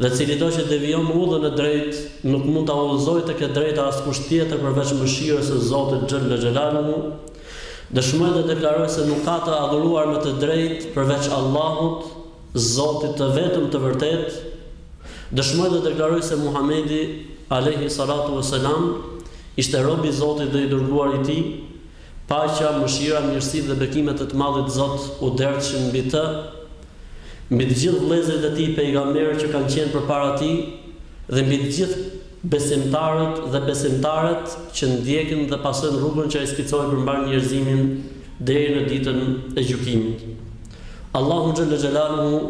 Dhe cilido që devijon udhën e drejtë, nuk mund ta udhëzojë tek e drejta askush tjetër përveç mëshirës së Zotit xhelle xhelaluhu, dëshmoj dhe deklaroj se nuk ka të adhuruar me të drejtë përveç Allahut, Zotit të vetëm të vërtetë, dëshmoj dhe deklaroj se Muhamedi, alejhi salatu ue selam, ishte rob i Zotit dhe i dërguar i Tij, paqja, mëshira, mirësitë dhe bekimet e të Madhit Zot u derdhshin mbi të, mbi të gjithë vëllezërit e tij pejgamberë që kanë qenë përpara tij dhe mbi të gjithë besimtarët dhe besimtaret që ndjekin dhe pasojnë rrugën që ai skicoi për mbarë njerëzimin deri në ditën e gjykimit. Allahu xhelle xhelaluhu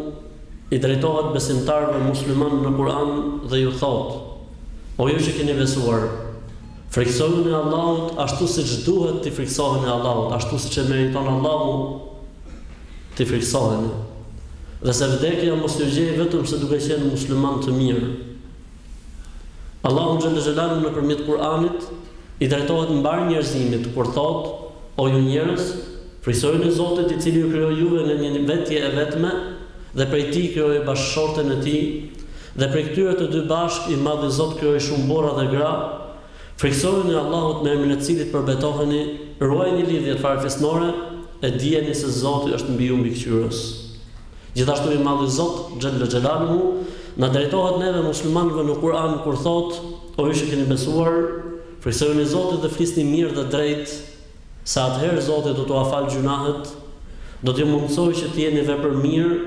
i drejtohet besimtarëve muslimanë në Kur'an dhe ju thotë: O ju që keni besuar, frikësojuni Allahut ashtu siç duhet t'i frikësoheni Allahut, ashtu siç e meriton Allahu, T'i frikësoheni. Dhe se vdekja mos ju gjejë vetëm se duke qenë muslimanë të mirë. Allahu xhelle xhelaluhu nëpërmjet Kur'anit i drejtohet mbarë njerëzimit kur thotë, O ju njerëz, frikësojuni Zotit i cili ju krijoi juve nga një vetje e vetme dhe prej tij krijoi bashkëshorten e tij, dhe prej këtyre të dy bashkë i Madhi Zot krijoi shumë burra dhe gra, Frikësohuni Allahut me emrin e Cilit përbetoheni, ruajini lidhjet farefisnore e dijeni se Zoti është mbi ju Mbikëqyrës. Gjithashtu i Madhi Zot, xhelle xhelaluhu, na drejtohet neve muslimanëve në Kur'an kur thotë, O ju që keni besuar, frikësojuni Zotit dhe flisni mirë dhe drejt, Se atëherë Zoti do t'ua falë gjynahët, do t'ju mundësojë që të jeni vepërmirë,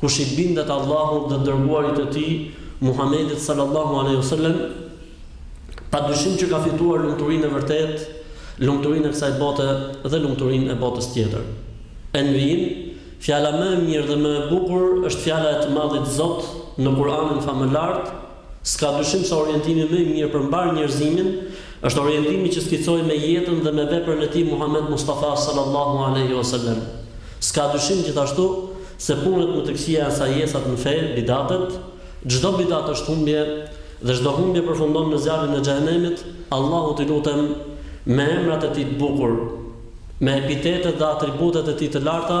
kush i bindet Allahut dhe Dërguarit të Tij, Muhamedit sallallahu alejhi ve sellem, padyshim që ka fituar lumturinë e vërtetë, lumturinë e kësaj bote dhe lumturinë e botës tjetër. Në vijim, Fjala më e mirë dhe më e bukur është fjala e të Madhit Zot në Kur'anin Famëlartë, S'ka dyshim se orientimi më i mirë për mbarë njerëzimin, është orientimi që skicoi me jetën dhe me veprën e tij Muhamed Mustafa Sallallahu Alejhi Wasellem. S'ka dyshim gjithashtu se punët më të këqija janë sajesat në fe, bidatet, çdo bidat është humbje dhe çdo humbje përfundon në zjarrin e xhehenemit, Allahut i lutem me emrat e tij të bukur, me epitetet dhe atributet e tij të larta,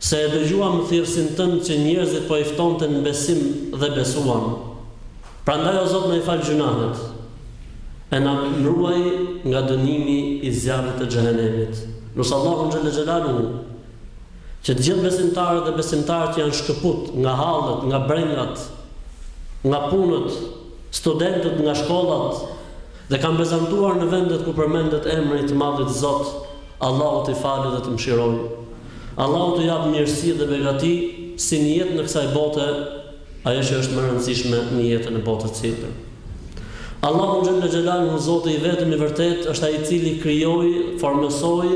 Se e dëgjuam thirrësin tënd që njerëzit po i ftonte në besim dhe besuam. Prandaj o Zot na i fal gjynahet e na ruaj nga dënimi i zjarrit të Xhehenemit. Lus Allahun xhelle xhelaluhu që të gjithë besimtarët dhe besimtaret që janë shkëput nga hallet, nga brengat, nga punët, studentët nga shkollat dhe kanë prezantuar në vendet ku përmendet emri i të Madhit Zot, Allahu t'i falë dhe të mëshirojë. Allahu të japë mirësi dhe begati si në jetën e kësaj bote ajo që është më e rëndësishme në jetën e botës tjetër. Allahu xhelle xhelaluhu Zoti i vetëm i vërtetë është ai i cili krijoi, formësoi,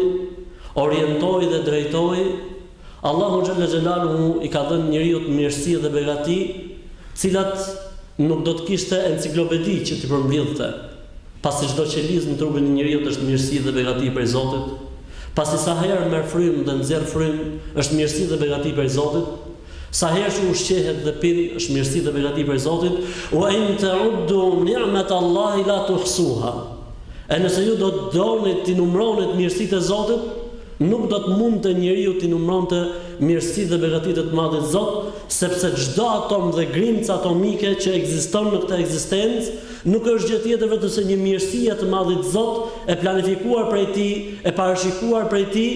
orientoi dhe drejtoi Allahu xhelle xhelaluhu i ka dhënë njeriut mirësi dhe begati, të cilat nuk do të kishte enciklopedi që t'i përmblidhte, pasi çdo qelizë në trupin e njeriut është mirësi dhe begati prej Zotit, pasi sa herë merr frymë dhe nxjerr frymë është mirësi dhe begati prej Zotit, sa herë që ushqehet dhe pin është mirësi dhe begati prej Zotit, wa in ta'uddu ni'mata Allahi la tuhsuha, e nëse ju do të donit t'i numëronit mirësitë e Zotit, Nuk do të mundte njeriu t'i numëronte mirësitë dhe begatitë e të Madhit Zot, sepse çdo atom dhe grimcë atomike që ekziston në këtë ekzistencë nuk është gjë tjetër vetëm se një mirësi e të Madhit Zot e planifikuar prej Tij, e parashikuar prej Tij,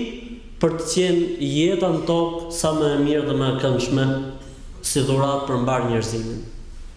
për të qenë jeta në tokë sa më e mirë dhe më e këndshme si dhuratë për mbarë njerëzimin.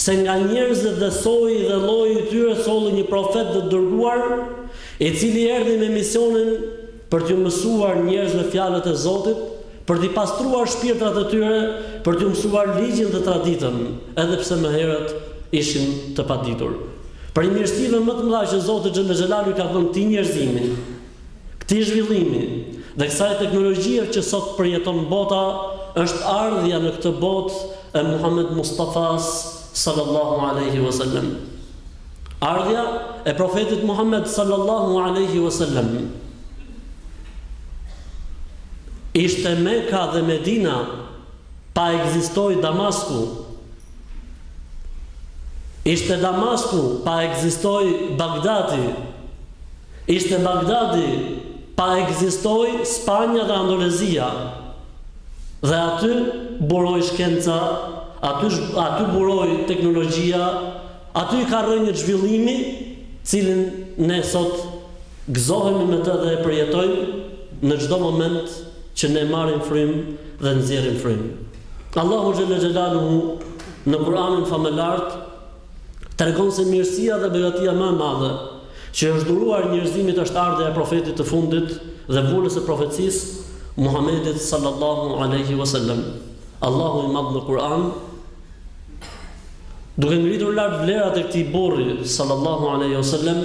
Se nga njerëzit dhe soji dhe lloji i tyre solli një profet të dërguar, i cili erdhi me misionin për t'ju mësuar njerëzve fjalët e Zotit, për t'i pastruar shpirtrat e tyre, për t'ju mësuar ligjin dhe traditën, edhe pse më herët ishin të paditur. Prej mirësive më të mëdha që Zoti xhelle xhelaluhu i ka dhënë këtij njerëzimi, Këtij zhvillimi dhe kësaj teknologjie që sot përjeton bota është ardhja në këtë botë e Muhamed Mustafas sallallahu alejhi ue sellem. Ardhja e Profetit Muhamed sallallahu alejhi ue sellem ishte Meka dhe Medina pa ekzistoi Damasku. Ishte Damasku pa ekzistoi Bagdadi. Ishte Bagdadi, pa ekzistoi Spanja dhe Andaluzia. Dhe aty buroi shkenca, aty aty buroi teknologjia, aty i ka rrënjët zhvillimi, cilin ne sot gëzohemi me të dhe e përjetojmë në çdo moment që ne marrim frymë dhe nxjerrim frymë. Allahu xhelle xhelaluhu në Kur'anin famelart tregon se mirësia dhe begatia më e madhe që i është dhuruar njerëzimit është ardhja e Profetit të fundit dhe vulës së profecisë, Muhammedit sallallahu alejhi wa sallam. Allahu i Madh në Kur'an, duke ngritur lart vlerat e këtij burri sallallahu alejhi wa sallam,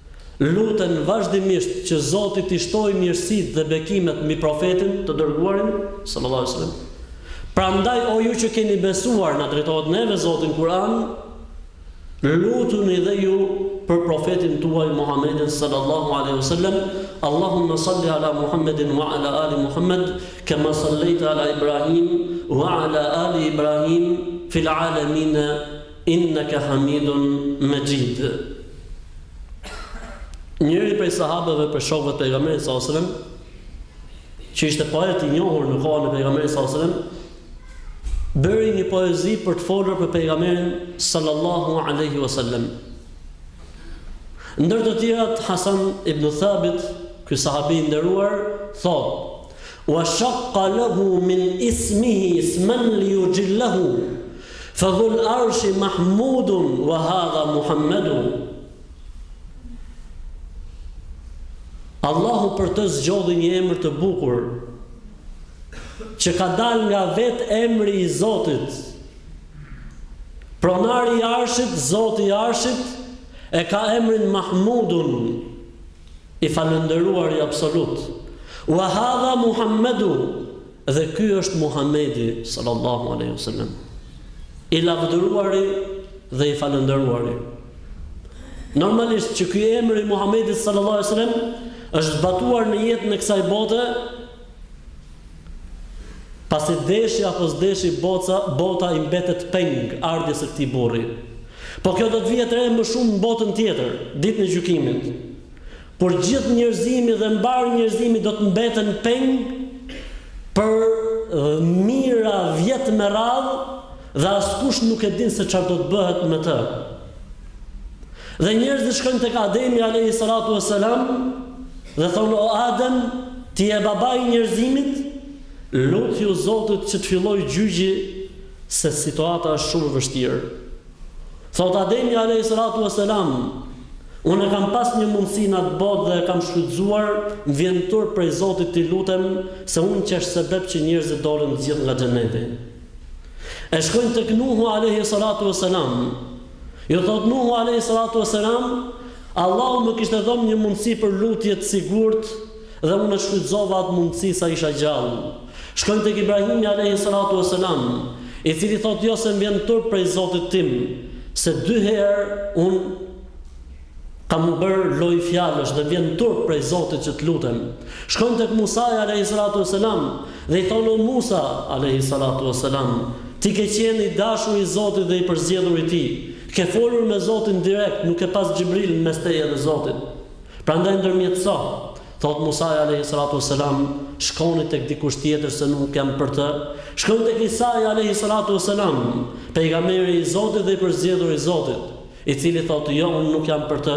Luten vazhdimisht që Zoti t'i shtojë mirësitë dhe bekimet mbi Profetin, të Dërguarin, sallallahu alejhi ve sellem. Prandaj o ju që keni besuar, na drejtohet neve Zoti në Kur'an, lutuni dhe ju për Profetin tuaj Muhammedin, sallallahu alejhi ve sellem, Allahumme salli ala Muhammedin wa ala ali Muhammed, kema sallejte ala Ibrahim, wa ala ali Ibrahim, fil alamine, Inneke Hamidun Mexhid Njëri prej sahabeve prej shokëve të Pejgamberit sa selam që ishte poet i njohur në kohën e Pejgamberit sa selam bëri një poezi për të folur për Pejgamberin sallallahu alaihi wasallam. Ndër të tjera Hasan ibn Thabit, ky sahabi i nderuar, thotë Wa shaqqa lehu min ismihi ismen li jujillehu, fa dhul arshi mahmudun wa hadha Muhammedu. Allahu për të zgjodhi një emër të bukur, që ka dal nga vet emri i Zotit. Pronari i arshit, Zoti i arshit, e ka emrin Mahmudun, I falënderuari absolut, Wa hadha Muhammedu, dhe ky është Muhammedi, sallallahu alejhi wa sallam, i lavdëruari dhe i falënderuari. Normalisht që ky emër i Muhammedit, sallallahu alejhi wa sallam, është zbatuar në jetën e kësaj bote, Pasi deshi apo s'deshi bota i mbetet peng ardhjes së këtij burri. Po kjo do të vihet re më shumë në botën tjetër, ditën e gjykimit. Kur gjithë njerëzimi dhe mbarë njerëzimi do të mbeten peng për mijëra vjet me radhë, Dhe askush nuk e din se çfarë do të bëhet me të. Dhe njerëzit shkojnë tek Ademi alayhi salatu wassalam dhe thonë o Adem, ti je babai i njerëzimit, lutju Zotit që të fillojë gjyqi se situata është shumë e vështirë. Thot Ademi alayhi salatu wassalam, unë kam pas një mundësi në atë botë dhe e kam shfrytzuar, më vjen turp prej Zotit t'i lutem se unë qesh sebeb që njerëzit dolën të gjithë nga xheneti. E shkojnë tek Nuhu alejhi salatu wa salam. Ju thot Nuhu alejhi salatu wa salam, Allahu më kishte dhënë një mundësi për lutje të sigurt dhe unë e shfrytëzova atë mundësi sa isha gjallë. Shkojnë tek Ibrahimi alejhi salatu wa salam, i cili thot jo se më vjen turp prej Zotit tim, se dy herë unë Kam bërë lojë fjalësh dhe vjen turp prej Zotit që të lutem. Shkojnë tek Musaja alejhi salatu ue selam dhe i thonë o Musa alejhi salatu ue selam ti ke qenë i dashur i Zotit dhe i përzgjedhur i tij, ke folur me Zotin direkt nuk ke pas Xhibrilin mes teje dhe Zotit. Prandaj ndërmjetëso. Thotë Musaja alejhi salatu ue selam shkoni tek dikush tjetër se nuk jam për të, shkon tek Isaja alejhi salatu ue selam pejgamberi i Zotit dhe i përzgjedhur i Zotit. I cili thotë, Jo, unë nuk jam për të,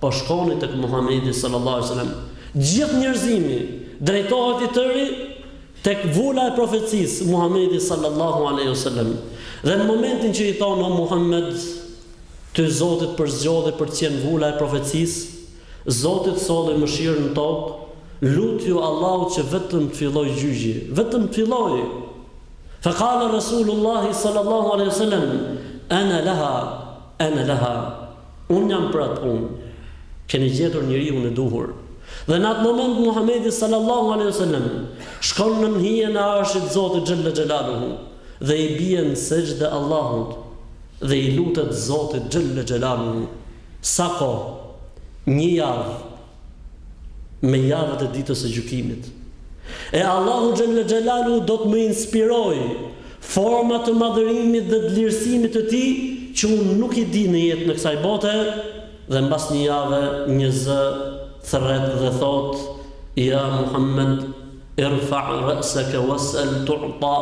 po shkoni tek Muhamedi sallallahu alejhi ve sellem. Gjithë njerëzimi drejtohet i tëri tek vula e profecisë, Muhamedi sallallahu alejhi ve sellem. Dhe në momentin që i thonë, O Muhammed, ty Zoti të përzgjodhi për të qenë vula e profecisë, Zoti të solli mëshirë në tokë, lutju Allahut që vetëm të fillojë gjyqi, vetëm të fillojë! Fekale Resulullahi sallallahu alejhi ve selem, Ana laha, ana laha, unë jam për atë punë, keni gjetur njeriun e duhur. Dhe në atë moment Muhamedi sallallahu alejhi ve selem shkon nën hijen e Arshit të Zotit xhelle xhelaluhu dhe i bie në sexhde Allahut dhe i lutet Zotit xhelle xhelaluhu. Sa kohë? Një javë, me javët e ditës së gjykimit. E Allahu xhelle xhelaluhu do të më inspirojë forma të madhërimit dhe dëlirësimit të Tij që unë nuk i di në jetën e kësaj bote dhe mbas një jave një zë thërret dhe thotë, Ya Muhammed, irfa' ra'saka was'al tu'ta,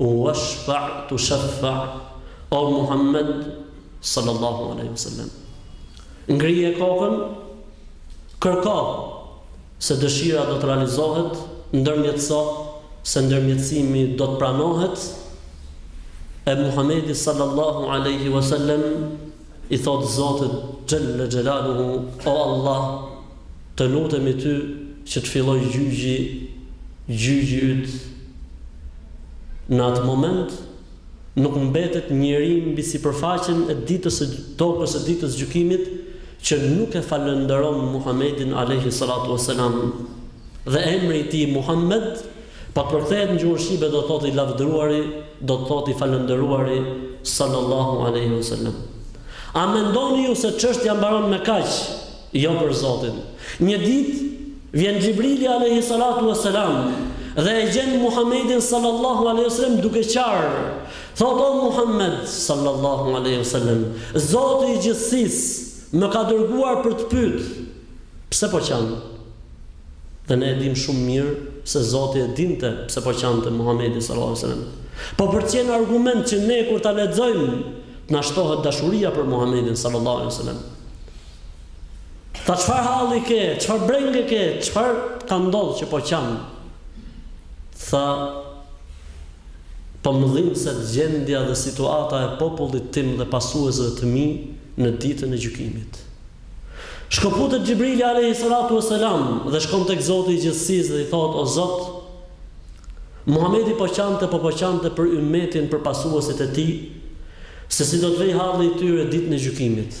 washfa' tushaffa', O Muhammed, Sallallahu alejhi ve sellem. Ngrije kokën, kërko, se dëshira do të realizohet, ndërmjetëso, se ndërmjetësimi do të pranohet, e Muhamedi sallallahu alejhi ve sellem i thotë Zotit xhelle xhelaluhu, O Allah, të lutemi ty që të fillojë gjyqi, gjyqi yt në atë moment, Nuk mbetet njeri mbi sipërfaqen e ditës së tokës së ditës së gjykimit që nuk e falënderon Muhamedin alejhi salatu ue selam. Dhe emri i tij Muhamed, po të përkthehet në gjuhën shqipe do të thotë i lavdëruari, do të thotë i falënderuari sallallahu alejhi ue selam. A mendoni ju se çështja mbaron me kaq? Jo për Zotin. Një ditë, vjen Xhibrili alejhi salatu ue selam dhe e gjen Muhammedin sallallahu alejhi ue selem duke qarë. Thotë, O Muhammed, sallallahu alejhi ue selem, Zoti i gjithësisë më ka dërguar për të pyetë, Pse po qan? Dhe ne e dimë shumë mirë se Zoti e dinte pse po qante Muhammedi, sallallahu alejhi ue selem. Po për të qenë argument që ne kur ta lexojmë, të na shtohet dashuria për Muhammedin, sallallahu alejhi ue selem. Tha çfarë halli ke, çfarë brengë ke, çfarë ka ndodhë që po qan? Tha po më dhimbset gjendja dhe situata e popullit tim dhe pasuesve të mi në ditën e gjykimit. Shkëputet Xhibrili alejhi salatu ue selam dhe shkon tek Zoti i gjithësisë dhe i thotë o Zot Muhamedi po qante po po qante për ymmetin për pasuesit e tij se si do të vej halli i tyre ditën e gjykimit.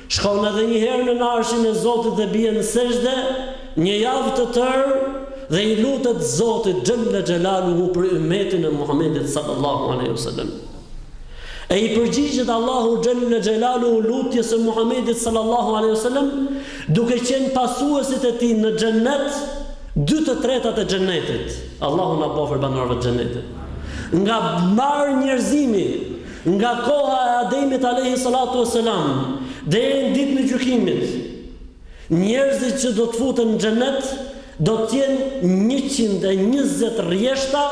Shkon edhe një herë nën arshin e Zotit dhe bie në sexhde, një javë të tërë, dhe i lutet Zotit, xhelle xhelaluhu, për ymmetin e Muhammedit, sallallahu alejhi ve selem. E i përgjigjet Allahu, xhelle xhelaluhu, lutjes së Muhammedit, sallallahu alejhi ve selem, duke qenë pasuesit e tij në xhennet, dy të tretat e xhennetit. Allahu na bëftë prej banorëve të xhennetit. Nga mbarë njerëzimi, Nga koha e Ademit alejhi salatu ue selam deri në ditën e gjykimit, njerëzit që do të futen në xhenet do të jenë njëqind e njëzet rrjeshta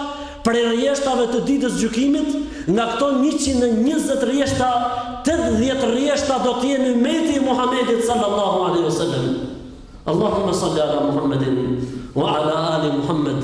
prej rrjeshtave të ditës së gjykimit, nga këto njëqind e njëzet rrjeshta tetëdhjetë rrjeshta do të jenë ymmeti i Muhamedit sallallahu alejhi ue selem. Allahumme salli ala Muhammedin ue ala ali Muhammed.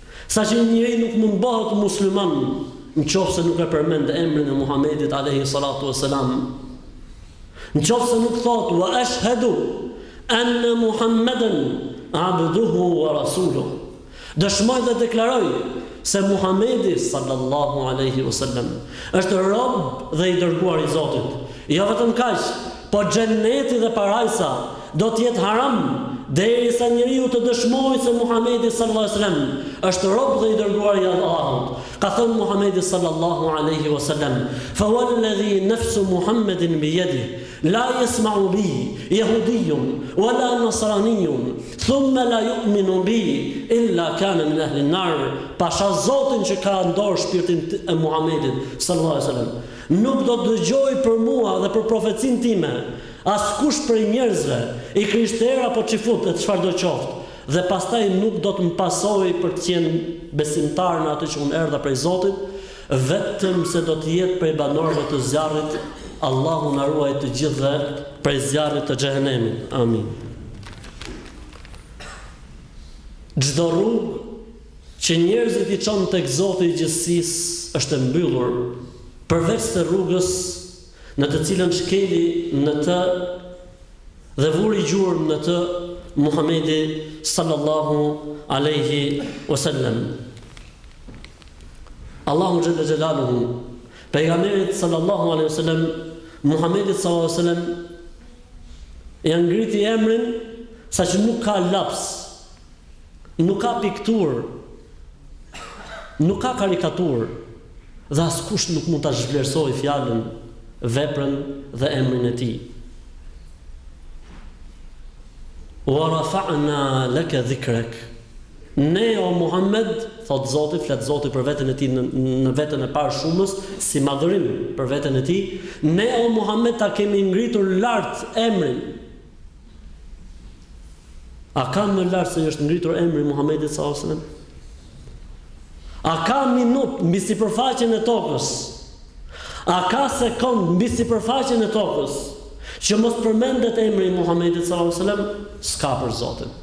Saqë një njeri nuk mund bëhet musliman në qoftë se nuk e përmend emrin e Muhamedit alejhi salatu wa salam. Në qoftë se nuk thotë wa ashhadu anna Muhammeden abduhu wa rasuluh. Dëshmoj dhe deklaroj se Muhamedi sallallahu alejhi wa salam është rob dhe i dërguar i Zotit. Jo vetëm kaq, Po xhenneti dhe parajsa do të jetë haram derisa njeriu të dëshmojë se Muhamedi sallallahu alejhi ve sellem është rob dhe i dërguar i Allahut. Ka thënë Muhamedi sallallahu alejhi ve sellem, "Fa walladhi nafsu Muhammedin bi yadihi, la yasma'u bi yahudiyyun wa la nasraniyyun, thumma la yu'minu bi illa kana min ahli an-nar." Pasha Zotin që ka në dorë shpirtin e Muhamedit sallallahu alejhi ve sellem, Nuk do të dëgjojë për mua dhe për profecinë time, askush prej njerëzve, i krishterë apo çifut e çfarëdo qoftë, dhe pastaj nuk do të më pasojë për të qenë besimtar në atë që unë erdha prej Zotit, vetëm se do të jetë prej banorëve të zjarrit, Allahu na ruajt të gjithëve prej zjarrit të xhehenemit. Amin. Çdo rrugë që njerëzit i çon tek Zoti i gjithësisë është e mbyllur, përveç se rrugës në të cilën shkeli në të dhe vuri gjurmë në të Muhamedi sallallahu alejhi o sellem. Allahu xhelle xhelaluhu pejgamberit sallallahu alejhi o sellem Muhamedit sallallahu alejhi o sellem ia ngriti emrin saqë nuk ka laps Nuk ka pikturë, nuk ka karikaturë dhe askush nuk mund ta zhvlerësojë fjalën, veprën dhe emrin e tij. Wa rafa'na laka dhikrak. Ne o Muhammed, thotë Zoti, flet Zoti për veten e tij në veten e parë shumës si madhërim për veten e tij, ne o Muhammed ta kemi ngritur lart emrin. A ka më lart se është ngritur emri i Muhamedit sallallahu alaihi wasallam? A ka minut mbi sipërfaqen e tokës? A ka sekond mbi sipërfaqen e tokës që mos përmendet emri i Muhamedit sallallahu alaihi wasallam? S'ka për Zotin.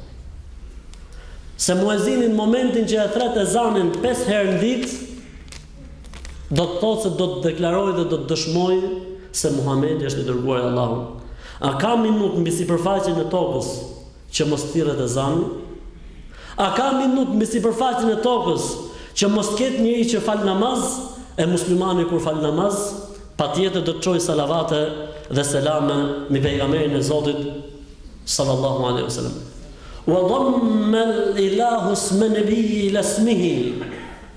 Se muezinin momentin që e thret ezanin 5 herë në ditë, Do të thotë se do të deklarojë dhe do të dëshmojë se Muhamedi është i dërguar i Allahut. A ka minut mbi sipërfaqen e tokës që mos thirret ezani? A ka minut mbi sipërfaqen e tokës që mos ketë njeri që fal namaz? E muslimani kur fal namaz, patjetër do të çojë salavate dhe selame mbi pejgamberin e Zotit sallallahu alaihi wasallam. Wa dhamma al-ilahu isma nabiyyi ila ismihi.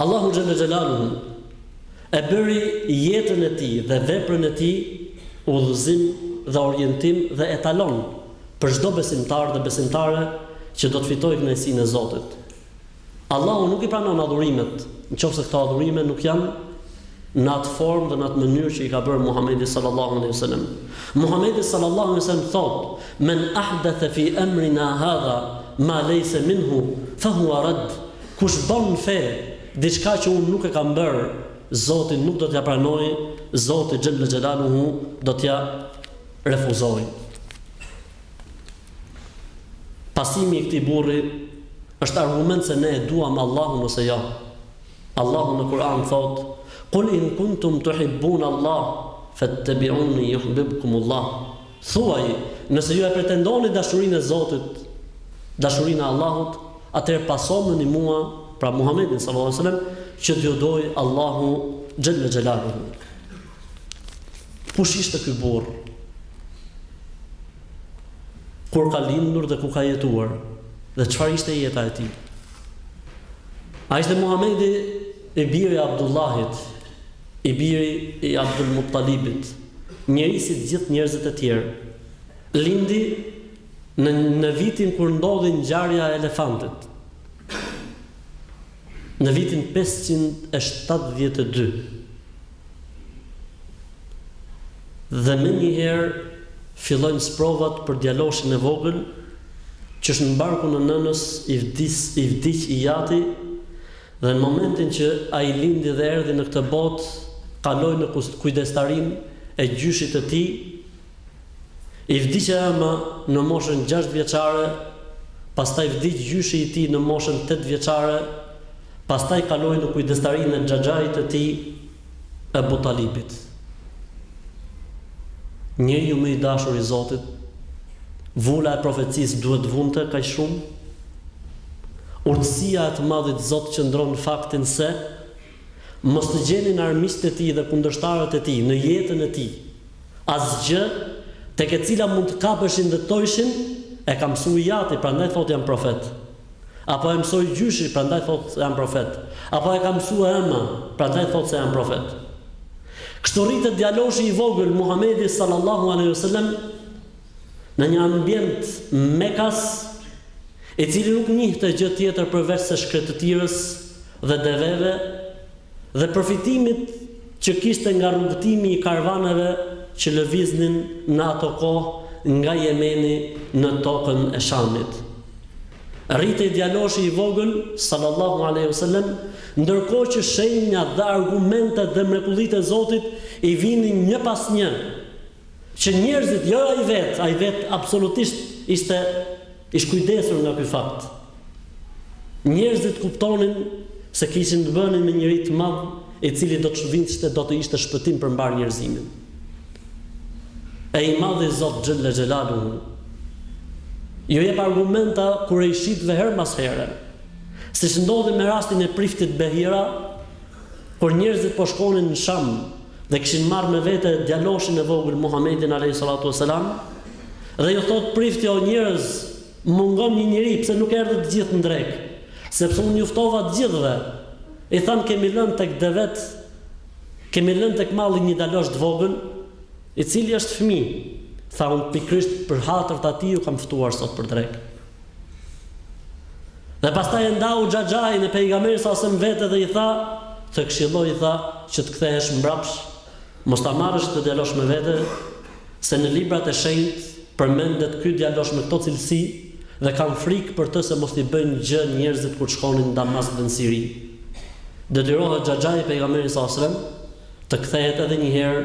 Allahu xhelle xhelaluhu e bëri jetën e tij dhe veprën e tij udhëzim dhe orientim dhe etalon për çdo besimtar dhe besimtare që do të fitojë kënaqësinë e Zotit. Allahu nuk i pranon adhurimet, në qoftë se këto adhurime nuk janë në atë formë dhe në atë mënyrë që i ka bërë Muhamedi sallallahu alejhi ve sellem. Muhamedi sallallahu alejhi ve sellem thotë: "Men ahdatha fi amrina hadha ma leysa minhu fa huwa radd." Kush bën në fe diçka që unë nuk e kam bërë, Zoti nuk do t'ia pranojë, Zoti xhelle xhelaluhu do t'ia refuzojë. Pasimi i këtij burri është argument se ne e duam Allahun ose jo. Allahu në Kur'an thotë, Kul in kuntum tuhibbuna Allah, fattabi'uni yuhbibkum Allah. Thuaj, nëse ju e pretendoni dashurinë e Zotit, dashurinë e Allahut, atëherë pasomëni mua, pra Muhamedin, sallallahu alejhi ve sellem, që t'ju dojë Allahu xhelle xhelaluhu. Kush ishte ky burrë? Kur ka lindur dhe ku ka jetuar? Dhe çfarë ishte jeta e tij? A ishte Muhamedi i biri i Abdullahit, i biri i Abdul Muttalibit, njeri si të gjithë njerëzit e tjerë? Lindi në në vitin kur ndodhi ngjarja e elefantit, në vitin pesëqind e shtatëdhjetë e dy. Dhe menjëherë fillojnë sprovat për djaloshin e vogël qysh në barkun e nënës i vdis i vdiq i jati dhe në momentin që ai lindi dhe erdhi në këtë botë kaloi në kujdestarinë e gjyshit të tij I vdiq e ëma në moshën gjashtë vjeçare, pastaj vdiq gjyshi i tij në moshën tetë vjeçare, pastaj kaloi në kujdestarinë e xhaxhait të tij, Ebu Talibit. Njeriu më i dashur i Zotit, vula e profecisë duhet të vuante kaq shumë? Urtësia e të Madhit Zot qëndron në faktin se, mos të gjenin armiqtë e tij dhe kundërshtarët e tij në jetën e tij, Asgjë tek e cila mund të kapeshin dhe thojshin e ka mësu i jati prandaj thotë jam profet apo e mësoi gjyshi prandaj thotë se jam profet apo e ka mësue ëma prandaj thotë se jam profet kështu rritet djaloshi i vogël Muhamedi sallallahu alaihi wasallam në një ambient mekas i cili nuk njihte gjë tjetër përveç se shkretëtirës dhe deveve dhe përfitimit që kishte nga rrugëtimi i karvaneve që lëviznin në ato kohë nga Jemeni në tokën e Shamit. Rritej djaloshi i vogël, sallallahu alejhi ve sellem, ndërkohë që shenjat dhe argumentet dhe mrekullitë e Zotit i vinin një pas një. Që njerëzit, jo ai vetë, ai vetë absolutisht ishte i shkujdesur nga ky fakt. Njerëzit kuptonin se kishin të bënin me njeri të madh, i cili do të shvindshte, do të ishte shpëtim për mbarë njerëzimin. E i madhi Zot Xhelle Xhelaluhu ju jep argumenta kurejshitëve herë mas here. Siç ndodhi me rastin e priftit Behira, kur njerëzit po shkonin në Sham Dhe kishin marrë me vete djaloshin e vogël Muhamedin alejhi salatu ue selam dhe ju thotë prifti o njerëz mungon një njeri pse nuk erdhët të gjithë në drekë sepse unë ju ftova të gjithëve i thanë kemi lënë tek devet kemi lënë tek malli një djalosh të vogël i cili është fëmijë tha unë pikërisht për hatër të atij ju kam ftuar sot për drekë Dhe pastaj e ndau xhaxhain e Pejgamberit salasëlem vete dhe i tha, Të këshilloj i tha që të kthehesh mbrapsh, mos ta marrësh këtë djalosh me vete, se në librat e shenjtë përmendet ky djalosh me këto cilësi dhe kam frikë për të se mos t'i bëjnë gjë njerëzit kur shkoni në Damask dhe në Siri. Detyrohet xhaxhai i Pejgamberit salasëlem të kthehet edhe një herë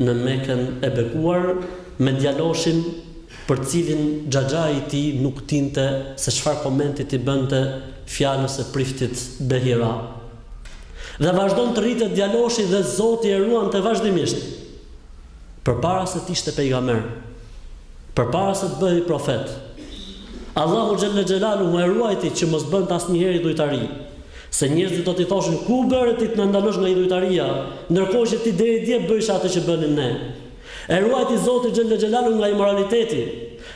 në Mekën e bekuar me djaloshin për cilin xhaxhai i tij nuk dinte se çfarë komenti t'i bënte fjalës së priftit Behira. Dhe vazhdon të rritet djaloshi dhe Zoti e ruante vazhdimisht. Përpara se të ishte pejgamber, përpara se të bëhej profet, Allahu xhelle xhelaluhu e ruajti që mos bënte asnjëherë idhujtari, se njerëzit do t'i thoshin ku bëre ti të na ndalosh nga idhujtaria, ndërkohë që ti deri dje bëjshe atë që bënim ne. E ruajti Zoti xhelle xhelaluhu nga imoraliteti,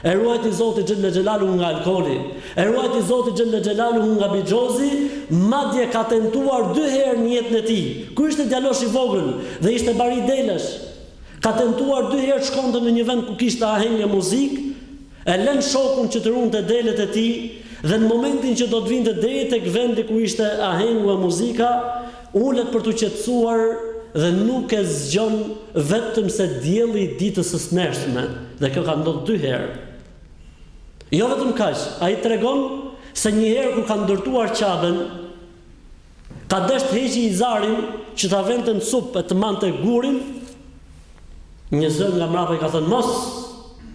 e ruajti Zoti xhelle xhelaluhu nga alkooli, e ruajti Zoti xhelle xhelaluhu nga bixhozi, madje ka tentuar dy herë në jetën e tij, kur ishte djalosh i vogël dhe ishte bari delesh. Ka tentuar dy herë të shkonte në një vend ku kishte aheng e muzikë, E lë shokun që të ruante delet e tij dhe në momentin që do të vinte deri tek vendi ku ishte ahengu e muzika, ulet për t'u qetësuar dhe nuk e zgjon vetëm se dielli i ditës së nesërshme dhe kjo ka ndodhur dy herë. Jo vetëm kaq, ai tregon se një herë kur kanë ndërtuar Qaben, Ka dashtë të heqi izarin që ta vente në sup e të mante gurin, një zë nga mbrapa i ka thënë mos!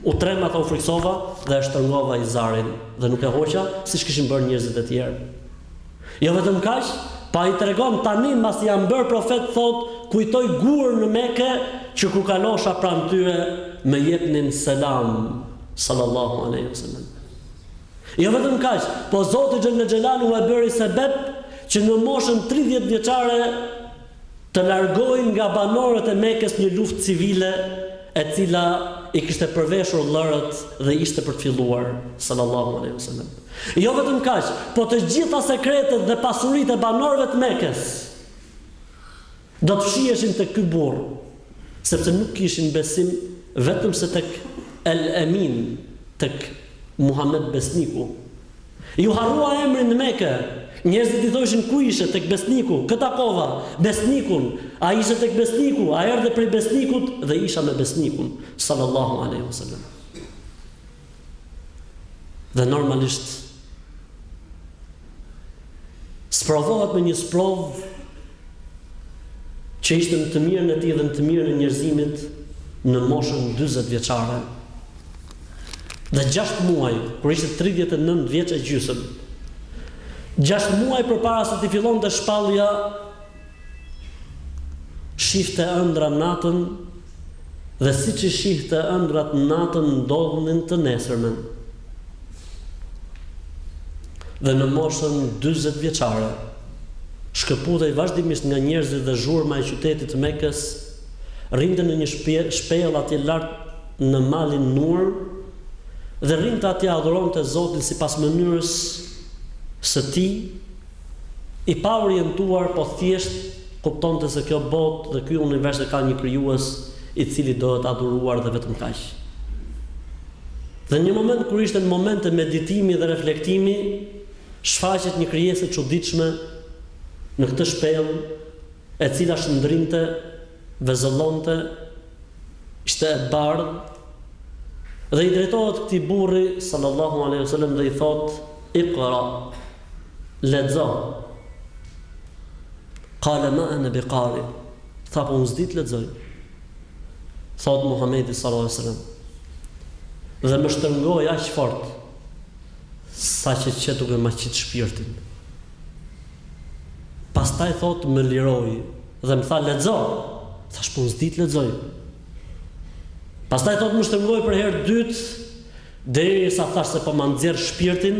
U tremba tha dhe u frikësova dhe e shtrëngova izarin dhe nuk e hoqa siç kishin bërë njerëzit e tjerë. Jo vetëm kaq, po ai tregon tani mbasi jam bërë profet thotë kujtoj gurë në Mekë që kur kalosha pranë tyre më jepnin selam sallallahu alaihi wasallam. Jo vetëm kaq, po Zoti xhelle xhelaluhu e bëri sebeb që në moshën tridhjetë vjeçare të largohej nga banorët e Mekës një luftë civile e cila i kishte përveshur llërët dhe ishte për të filluar, sallallahu alejhi ve selem. Jo vetëm kaq, po të gjitha sekretet dhe pasuritë e banorëve të Mekës Do të fshiheshin tek ky burrë, sepse nuk kishin besim vetëm se tek El Emin, tek Muhamed Besniku. Iu harrua emri në Mekë, njerëzit do thoshin ku ishe, tek Besniku, kë takova, Besnikun, a ishe tek Besniku, a erdhe prej Besnikut dhe isha me Besnikun, Sallallahu Alejhi Vesellem. Dhe normalisht sprovohet me një sprovë që ishte në të mirën e tij dhe në të mirën e njerëzimit në moshën 40 vjeçare. Dhe 6 muaj, kur ishte 39 vjeç e gjysëm, 6 muaj përpara se t'i fillonte shpallja Shihte ëndrra natën dhe siç i shihte ëndrrat natën ndodhnin të nesërmen. Dhe në moshën 40 vjeçare shkëputej vazhdimisht nga njerëzit dhe zhurma e qytetit të Mekës, rrinte në një shpellë atje lart në malin Nur dhe rrinte atje adhuronte Zotin sipas mënyrës së tij, I paorientuar po thjesht kuptonte se kjo botë dhe ky univers e ka një krijues i cili dohet adhuruar dhe vetëm kaq. Dhe një moment kur ishte në momente meditimi dhe reflektimi, shfaqet një krijesë e çuditshme në këtë shpellë, e cila shndrinte, vezëllonte, ishte e bardhë, dhe i drejtohet këtij burri, sallallahu alejhi ve sellem, dhe i thotë, Iqra. Lexo. Kale ma ene bi kari. Tha po unë s'di të lexoj. Thotë Muhamedi sallallahu alaihi wasallam. Dhe më shtërngoi aq fort saqë qe duke ma qit shpirtin. Pastaj thotë më liroi dhe më tha lexo. Thash po unë s'di të lexoj. Pastaj thotë më shtërngoi për herë të dytë derisa thash se po ma nxjerr shpirtin.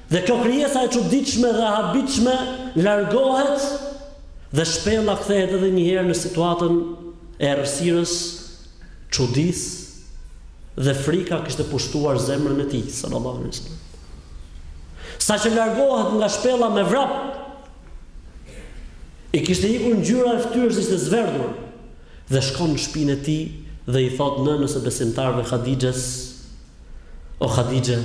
Dhe kjo krijesa e çuditshme dhe e habitshme largohet dhe shpella kthehet edhe një herë në situatën e errësirës, çudisë dhe frika kishte pushtuar zemrën e tij, sallallahu alaihi wasallam. Saqë largohet nga shpella me vrap, i kishte ikur ngjyra e ftyrës, ishte zverdhur, dhe shkon në shpinë e tij dhe i thot nënës së besimtarve Hadixhes, O Hadixhe,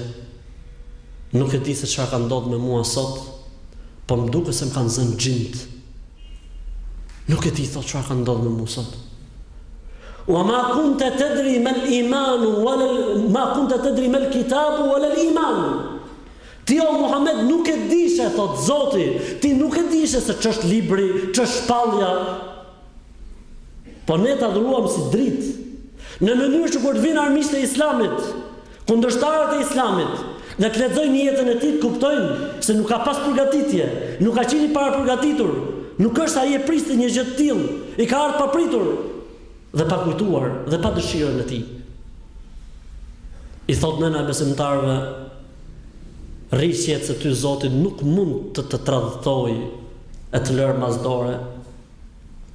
nuk e di se çfarë ka ndodh me mua sot, po më duket se më kanë zënë xhintë. Nuk e di thotë çfarë ka ndodh me mua sot. Wa ma kunta tadri mal iman wala ma kunta tadri mal kitab wala al iman. Ti o Muhammed nuk e dishe, thot Zoti, ti nuk e dishe se ç'është libri, ç'është shpallja, Por ne ta dhuruam si dritë, në mënyrë që kur të vijnë armiqtë e Islamit, kundërshtarët e Islamit, dhe të lexojnë jetën e tij të kuptojnë se nuk ka pas përgatitje, nuk ka qenë i parapërgatitur, nuk është se ai e priste një gjë të tillë, i ka ardhur papritur dhe pakujtuar dhe pa dëshirën e tij. I thotë nëna e besimtarëve, rri qetë se ty Zoti nuk mund të të tradhtojë e të lërë mas dore,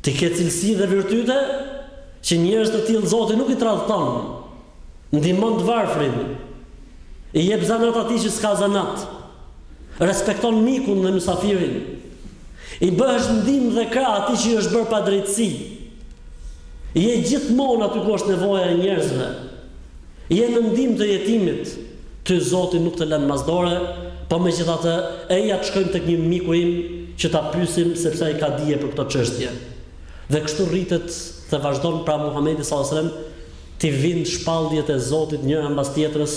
Ti ke cilësi dhe virtyte që njerëz të tillë Zoti nuk i tradhton. Ndihmon të varfrin. I jep zanat atij që s'ka zanat. Respekton mikun dhe mysafirin. I bëhesh ndihmë dhe krah atij që i është bërë padrejtësi. Je gjithmonë aty ku është nevoja e njerëzve. Je në ndihmë të jetimit. Ty Zoti nuk të lënë mas dore, po megjithatë, eja të shkojmë tek një miku im që ta pyesim sepse ai ka dije për këto çështje. Dhe kështu rritet dhe vazhdon pra Muhamedi sallallahul selem t'i vijnë shpalljet e Zotit njëra mbas tjetrës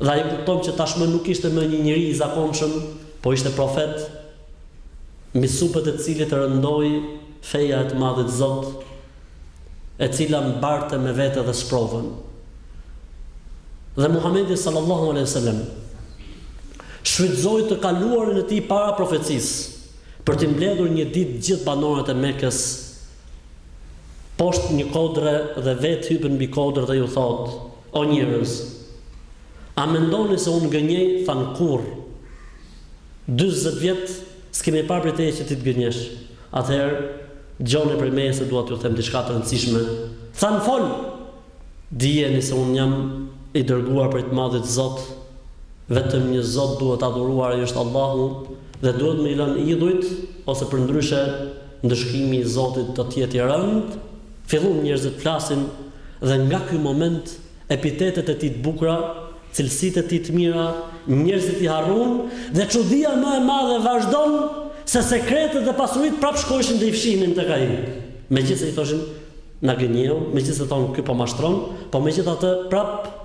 dhe ai kupton që tashmë nuk ishte më një njeri i zakonshëm, po ishte profet mbi supet e të cilit rëndoi feja e të Madhit Zot, e cila mbarte me vete dhe sprovën. Dhe Muhamedi sallallahu alejhi ve sellem shfrytëzoi të kaluarën e tij para profecisë për t'i mbledhur një ditë gjithë banorët e Mekës poshtë një kodre dhe vetë hypën mbi kodër dhe ju thotë: "O njerëz, a mendoni se unë gënjej?" Thanë kurrë. 40 vjet s'kemi parë prej teje që ti të gënjesh. Atëherë, dëgjoni prej meje se dua t'ju them diçka të rëndësishme. Thanë, Fol! Dijeni se unë jam i dërguar prej të Madhit Zot. Vetëm një Zot duhet adhuruar, ai është Allahu, dhe duhet me i lënë idhujt, ose përndryshe, ndëshkimi i Zotit do të jetë i rëndë. Filluan njerëzit flasin dhe nga ky moment, Epitetet e tij të bukura, cilësitë e tij të mira, njerëzit i harruan dhe çudia më e madhe vazhdon se sekretet dhe pasuritë prapë shkojshin dhe i fshihnin tek ai. Megjithëse i thoshin na gënjeu, megjithëse thonë ky po mashtron, po megjithatë prapë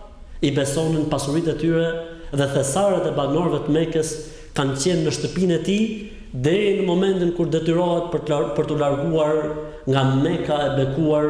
i besonin pasuritë e tyre dhe thesaret e banorëve të Mekës kanë qenë në shtëpinë e tij deri në momentin kur detyrohet për, për t'u larguar nga Meka e bekuar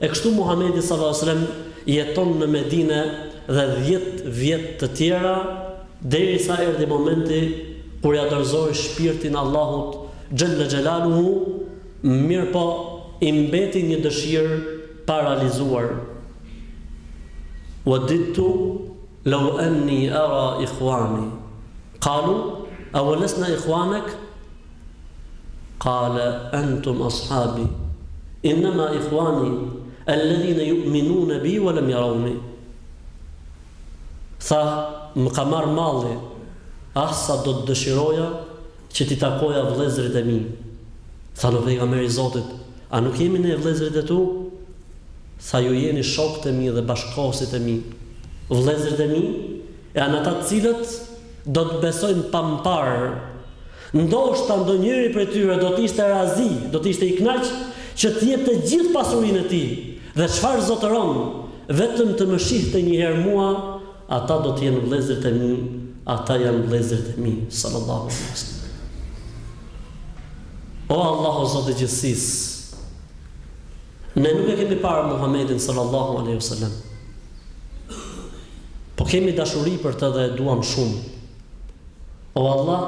E kështu Muhamedi sallallahu alejhi ve sellem jeton në Medine dhe dhjetë vjet të tjera, derisa erdhi momenti kur ia dorëzoi shpirtin Allahut xhelle xhelaluhu, mirëpo i mbeti një dëshirë pa realizuar, Wadidtu law anni ara ikhwani, qalu, awalasna ikhwanak? Qala antum ashabi innama ikhwani alladhina yu'minuna bi wa lam yarawni. Tha, më ka marrë malli, ah sa do të dëshiroja që t'i takoja vëllezërit e mi. Than o Pejgamber i Zotit, a nuk jemi ne vëllezërit e tu? Tha, ju jeni shokët e mi dhe bashkëkohësit e mi, vëllezërit e mi janë ata të cilët do të besojnë pa më parë. Ndoshta ndonjëri prej tyre do të ishte razi, do të ishte i kënaq, që të jepte gjithë pasurinë e tij dhe çfarë zotëron, vetëm të më shihte njëherë mua, ata do të jenë vëllezërit e mi, ata janë vëllezërit e mi, sallallahu alejhi ve sellem. O Allah o Zot i gjithësisë, ne nuk e kemi parë Muhammedin sallallahu alaihi wasallam. Po kemi dashuri për të dhe e duam shumë. O Allah,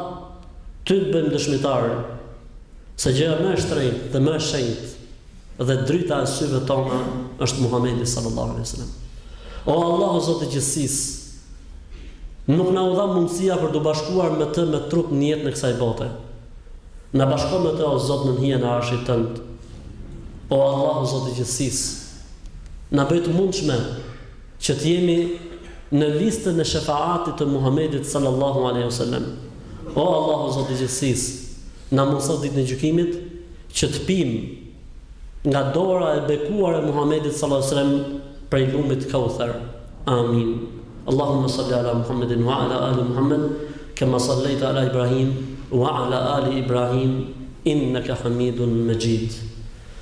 Ty të bëjmë dëshmitar, se gjëja më e shtrenjtë dhe më e shenjtë dhe drita e syve tona është Muhamedi sallallahu alaihi wasallam. O Allah, o Zot i gjithësisë, nuk na u dha mundësia për t'u bashkuar me të me trup në jetën e kësaj bote. Na bashko me të o Zot në hijen e arshit tënd. O Allah, o Zot i gjithësisë, na bëj të mundshme Që të jemi në listën e shefaatit të Muhammedit sallallahu alejhi o selem. O Allah o Zot i gjithësisë, na mundëso ditën e gjykimit që të pimë nga dora e bekuar e Muhammedit sallallahu alejhi o selem prej lumit Kauther. Amin. Allahumma salli ala Muhammedin wa ala ali Muhammed kama sallaita ala Ibrahim wa ala ali Ibrahim innaka Hamidun Majid.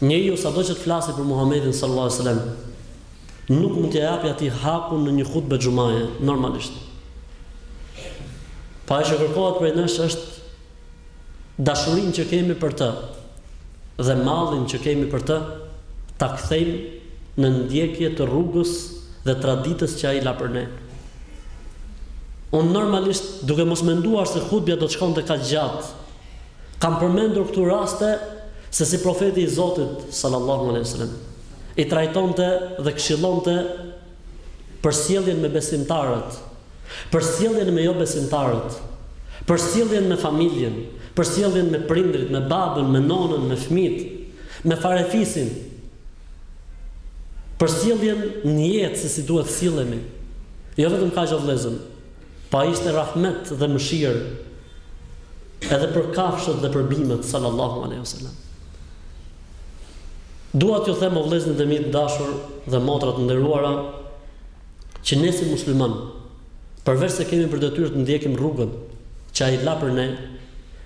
Njeriu sado që të flasi për Muhamedin sallallahu alejhi ve sellem, nuk mund t'ia japi atij hakun në një hutbe xhumaje, normalisht. Po ajo që kërkohet prej nesh është dashurinë që kemi për të dhe mallin që kemi për të ta kthejmë në ndjekje të rrugës dhe traditës që ai la për ne. Unë normalisht duke mos menduar se hutbja do të shkonte kaq gjatë, Kam përmendur këtu raste se si Profeti i Zotit, sallallahu alejhi ve sellem, i trajtonte dhe këshillonte për sjelljen me besimtarët, për sjelljen me jobesimtarët, për sjelljen me familjen, për sjelljen me prindërit, me babën, me nonën, me fëmijët, me farefisin, për sjelljen në jetë se si duhet sillemi. Jo vetëm kaq o vëllezër, Po ishte rahmet dhe mëshirë edhe për kafshët dhe për bimët sallallahu alaihi wasallam. Dua t'ju them o vëllezër dhe miq të dashur dhe motra të nderuara që ne si musliman përveç se kemi për detyrë të ndjekim rrugën që ai la për ne,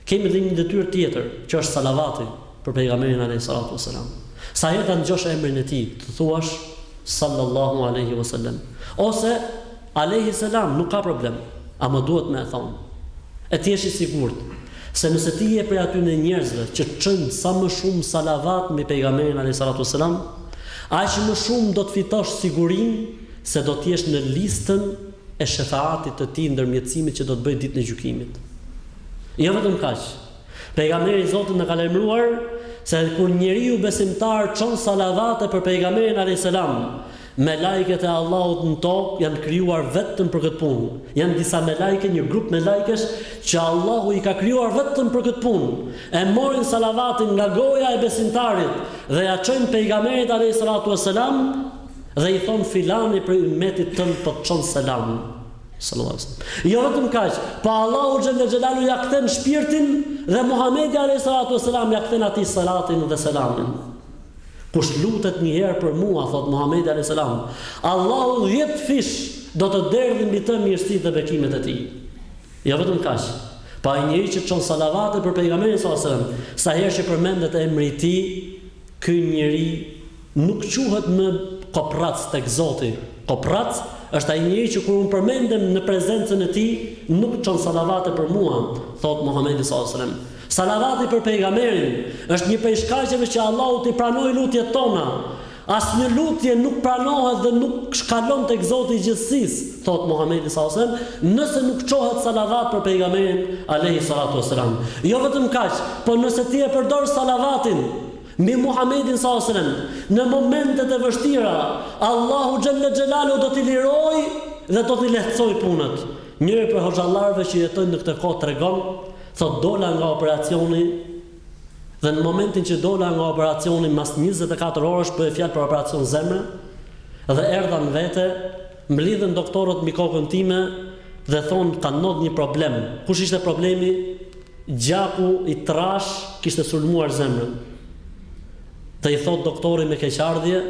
kemi dhe një detyrë tjetër që është salavati për pejgamberin alaihi salatu wasallam. Sa herë ta ngjosh emrin e tij, të thuash sallallahu alaihi wasallam ose Alejhi selam, nuk ka problem, ama duhet me e thonë. E të jesh i sigurt, se nëse ti je prej atyne njerëzve që çojnë sa më shumë salavat mbi Pejgamberin alejhi salatu ue selam, aq më shumë do të fitosh sigurinë se do të jesh në listën e shefaatit të tij, ndërmjetësimit që do të bëjë Ditën e Gjykimit. Jo vetëm kaq, Pejgamberi i Zotit na ka lajmëruar se kur njeriu besimtar çon salavate për Pejgamberin alejhi selam, Melajket e Allahut në tokë janë krijuar vetëm për këtë punë. Janë disa melajke, një grup melajkesh që Allahu i ka krijuar vetëm për këtë punë. E morin salavatin nga goja e besimtarit dhe ja çojnë pejgamberit alayhis salatu was salam dhe i thon filani prej ummetit tënd po të çon selam. Sallallahu alaihi wasallam. Jo vetëm kaq, po Allahu xhalla xhelalu ja kthen shpirtin dhe Muhamedi alayhis salatu was salam ja kthen atij salatin dhe selamin. Kush lutet një herë për mua, thotë Muhamedi alejhi selam, Allahu dhjetë fish do të derdhë mbi të mirësitë dhe bekimet e tij. Jo vetëm kaq, po ai njeri që çon salavate për Pejgamberin sallallahu alejhi ve sellem, sa herë që përmendet emri i tij, ky njeri nuk quhet më koprrac tek Zoti. Koprrac është ai njeri që kur unë përmendem në prezencën e tij, nuk çon salavate për mua, thotë Muhamedi sallallahu alejhi ve sellem. Salavati për Pejgamberin është një prej shkaqeve që Allahu t'i pranojë lutjet tona. Asnjë lutje nuk pranohet dhe nuk kalon tek Zoti i Gjithësisë, thotë Muhamedi sallallahu alejhi ve sellem, nëse nuk çohet salavat për Pejgamberin alejhi salatu ves selam. Jo vetëm kaq, por nëse ti e përdor salavatin mbi Muhamedin sallallahu alejhi ve sellem në momentet e vështira, Allahu xhelle xhelaluhu do t'i lirojë dhe do t'i lehtësojë punët. Njëri prej hoxhallarëve që jetojnë në këtë kohë tregon, Thotë dola nga operacioni dhe në momentin që dola nga operacioni mas njëzet e katër orësh bëhej fjalë për operacion zemre dhe erdha në vete, mblidhen doktorët mbi kokën time dhe thonë ka nodh një problem. Kush ishte problemi? Gjaku i trashë kishte sulmuar zemrën. Dhe i thotë doktori me keqardhje,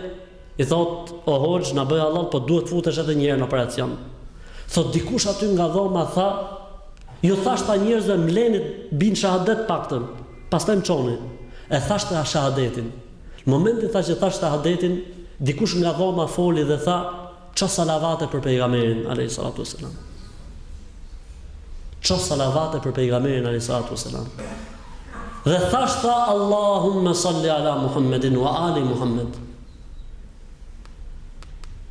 I thotë, O hoxhë, na bëj hallall, po duhet të futesh edhe një herë në operacion. Thotë, Dikush aty nga dhoma tha, Ju thashë, tha, njerëzve më lini të bie shahadet të paktën, pastaj më çoni. E thashë, tha, shahadetin. Në momentin tha që thashë shahadetin, dikush nga dhoma foli dhe tha, Ço salavate për pejgamberin alayhi salatu wasalam. Ço salavate për pejgamberin alayhi salatu wasalam. Dhe thashë, tha, Allahumme salli ala Muhammedin wa ali Muhammed.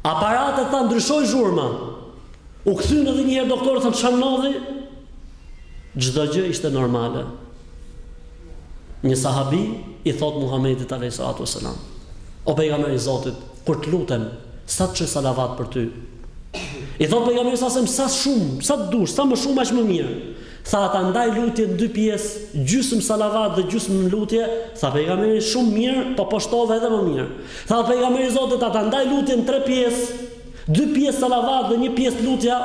Aparatet, tha, ndryshoi zhurma. U kthyen edhe njëherë doktorët thanë ça na ndodhi, çdo gjë ishte normale. Një sahabi i thotë Muhammedit a.s. O pejgamber i Zotit, kur të lutem, sa të çoj salavat për ty? I thotë pejgamberi a.s., sa shumë, sa të dush, sa më shumë, aq më mirë. Tha a ta ndaj lutjen në dy pjesë, gjysmë salavat dhe gjysmë lutje, tha pejgamberi shumë mirë, po po shtove edhe më mirë. Tha o pejgamber i Zotit a ta ndaj lutjen në tre pjesë, dy pjesë salavat dhe një pjesë lutja,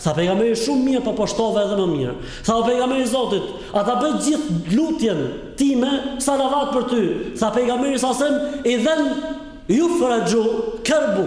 tha pejgamberi shumë mirë, po po shtove edhe më mirë. Tha o pejgamber i Zotit, a ta bëj gjithë lutjen time salavat për ty, tha pejgamberi a.s., idhen jufrexhu kerbu,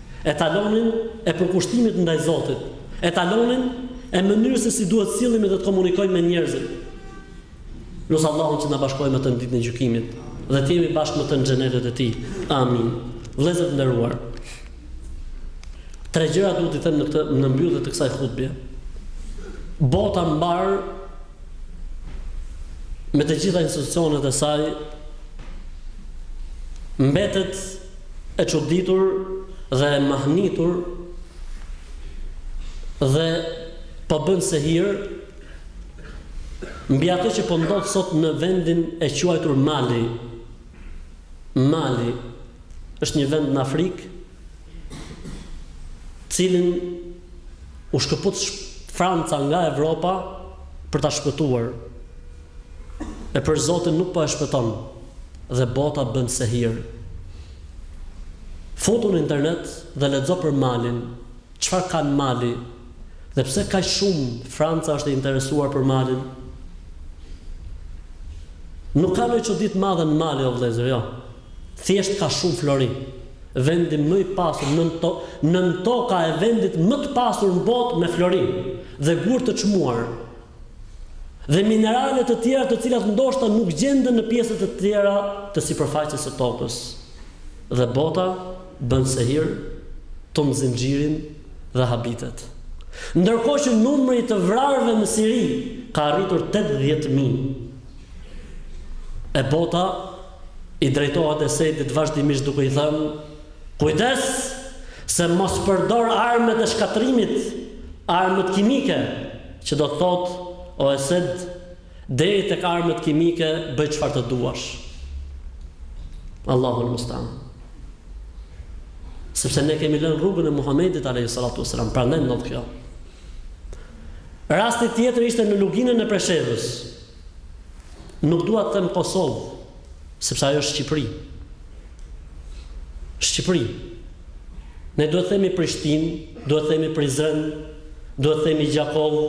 etalonin e përkushtimit ndaj Zotit, etalonin e mënyrës se si duhet të sillemi dhe të komunikojmë me njerëzit. Lus Allahun që na bashkojë me të në ditën e gjykimit dhe të jemi bashkë me të në xhenetet e tij. Amin. Vëllezër të nderuar. Tre gjëra duhet t'i them në këtë në mbyllje të kësaj hutbe. Bota mbarë me të gjitha institucionet e saj, mbetet e çuditur dhe e mahnitur dhe po bën sehir mbi atë që po ndodh sot në vendin e quajtur Mali. Mali është një vend në Afrikë cilin u shkëput Franca nga Evropa për ta shpëtuar, e për Zotin nuk po e shpëton dhe bota bën sehir. Futu në internet dhe lexo për Malin, çfarë ka në Mali dhe pse kaq shumë Franca është e interesuar për Malin. Nuk ka ndonjë çudi të madhe në Mali o vëllezër, jo. Thjesht ka shumë flori. Vendi më i pasur, nëntoka e vendit më të pasur në botë me flori dhe gurë të çmuar dhe minerale të tjera të cilat ndoshta nuk gjenden në pjesët e tjera të sipërfaqes së tokës. Dhe bota bën sehir, tund zinxhirin dhe habitet. Ndërkohë që numri i të vrarëve në Siri ka arritur tetëdhjetë mijë. E bota i drejtohet Esedit vazhdimisht duke i thënë, Kujdes se mos përdor armët e shkatërrimit, armët kimike, që do të thotë, O Esed, deri tek armët kimike bëj çfarë të duash. Allahu al-Mustaan. Sepse ne kemi lënë rrugën e Muhamedit alayhi salatu wasalam, prandaj ndodh kjo. Rasti tjetër ishte në Luginën e Preshevës. Nuk dua të them Kosovë, sepse ajo është Shqipëri. Shqipëri. Ne duhet të themi Prishtinë, duhet të themi Prizren, duhet të themi Gjakovë.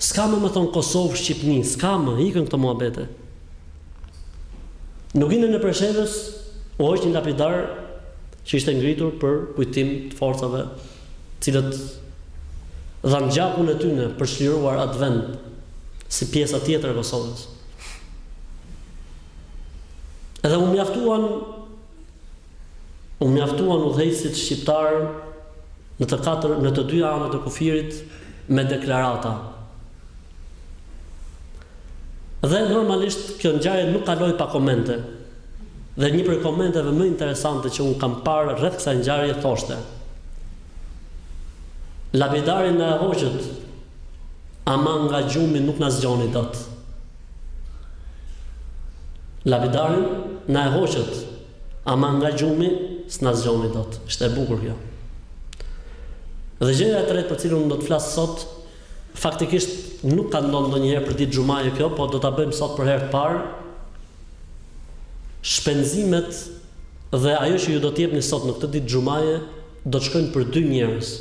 S'ka më më thonë Kosovë, Shqipni, s'ka më, ikën këto muhabete. Në Luginën e Preshevës, u hoq një lapidar që ishte ngritur për kujtim të forcave të cilat dhanë gjakun e tyre për t'çliruar atë vend si pjesa tjetër e Kosovës. Edhe u mjaftuan u mjaftuan udhëheqësit shqiptarë në të katër në të dy anët e kufirit me deklarata. Dhe normalisht kjo ngjarje nuk kaloi pa komente. Dhe një prej komenteve më interesante që unë kam parë rreth kësaj ngjarje thoshte, Lapidari na e hoqët, ama nga gjumi nuk na zgjoni dot. Lapidarin na e hoqët, ama nga gjumi s'na zgjoni dot. Ishte e bukur kjo. Dhe gjëja e tretë për të cilën unë do të flas sot Faktikisht nuk ka ndodhë ndonjëherë për ditë xhumaje kjo po do ta bëjmë sot për herë të parë shpenzimet dhe ajo që ju do të jepni sot në këtë ditë xhumaje do të shkojnë për dy njerëz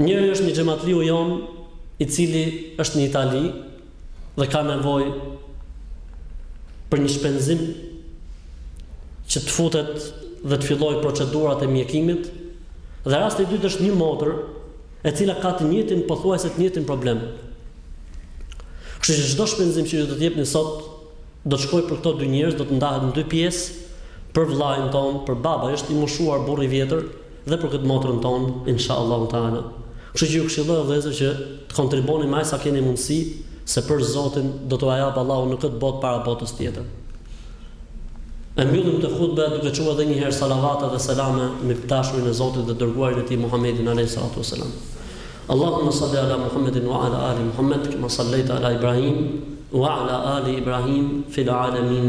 njëri është një xhematliu jonë i cili është në Itali dhe ka nevojë për një shpenzim që të futet dhe të fillojë procedurat e mjekimit dhe rasti i dytë është një motër e cila ka të njëjtin pothuajse të njëjtin problem. Kështu që çdo shpenzim që ju do të jepni sot do të shkojë për këto dy njerëz, do të ndahet në dy pjesë për vllain tonë, për baba, është i moshuar burrë i vjetër, dhe për këtë motrën tonë insha Allahu Teala. Kështu që ju këshilloj o vëllezër që të kontriboni me aq sa keni mundësi se për Zotin do t'ua japë Allahu në këtë botë para botës tjetër. E mbyllim këtë hutbe duke çuar edhe një herë salavate dhe selame mbi të dashurin e Zotit dhe të dërguarin e tij Muhammedin alayhi salatu wasalam. Allahumma salli ala Muhammedin wa ala ali Muhammed kama sallaita ala Ibrahim wa ala ali Ibrahim fil alamin